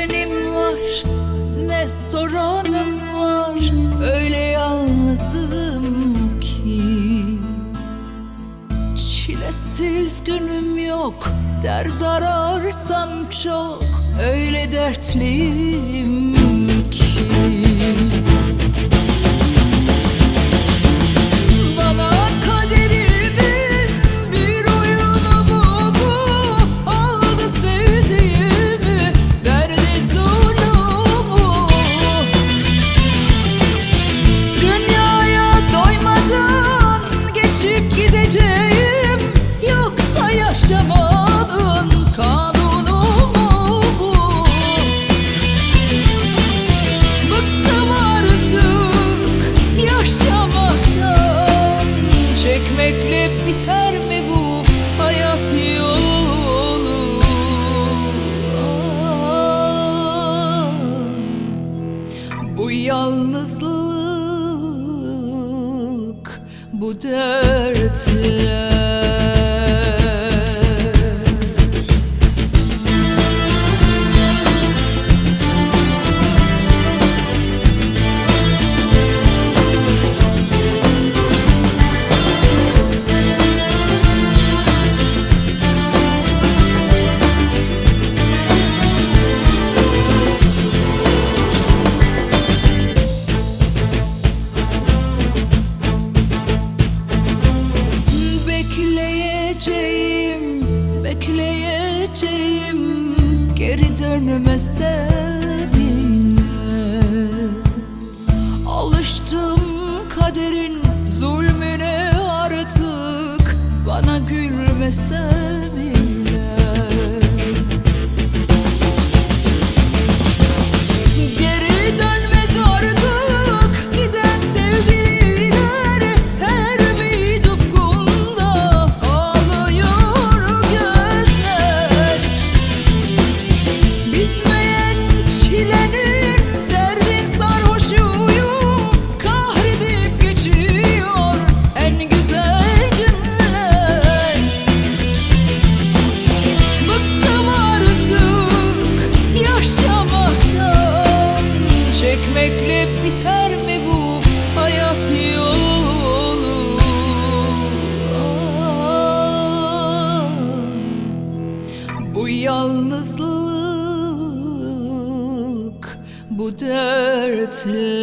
güvenim var ne soranım var Öyle yalnızım ki. Çilesiz günüm yok Dert ararsam çok Öyle dertliyim ki. Gideceğim. Yoksa yaşamanın kanunu mu bu. Bıktım artık yaşamaktan. Çekmekle biter mi bu hayat yolu? Bu yalnızlık bu dertler Bekleyeceğim, bekleyeceğim. Geri dönme seninle. Alıştım kaderin zulmüne artık. Bana gülmese yalnızlık bu dertler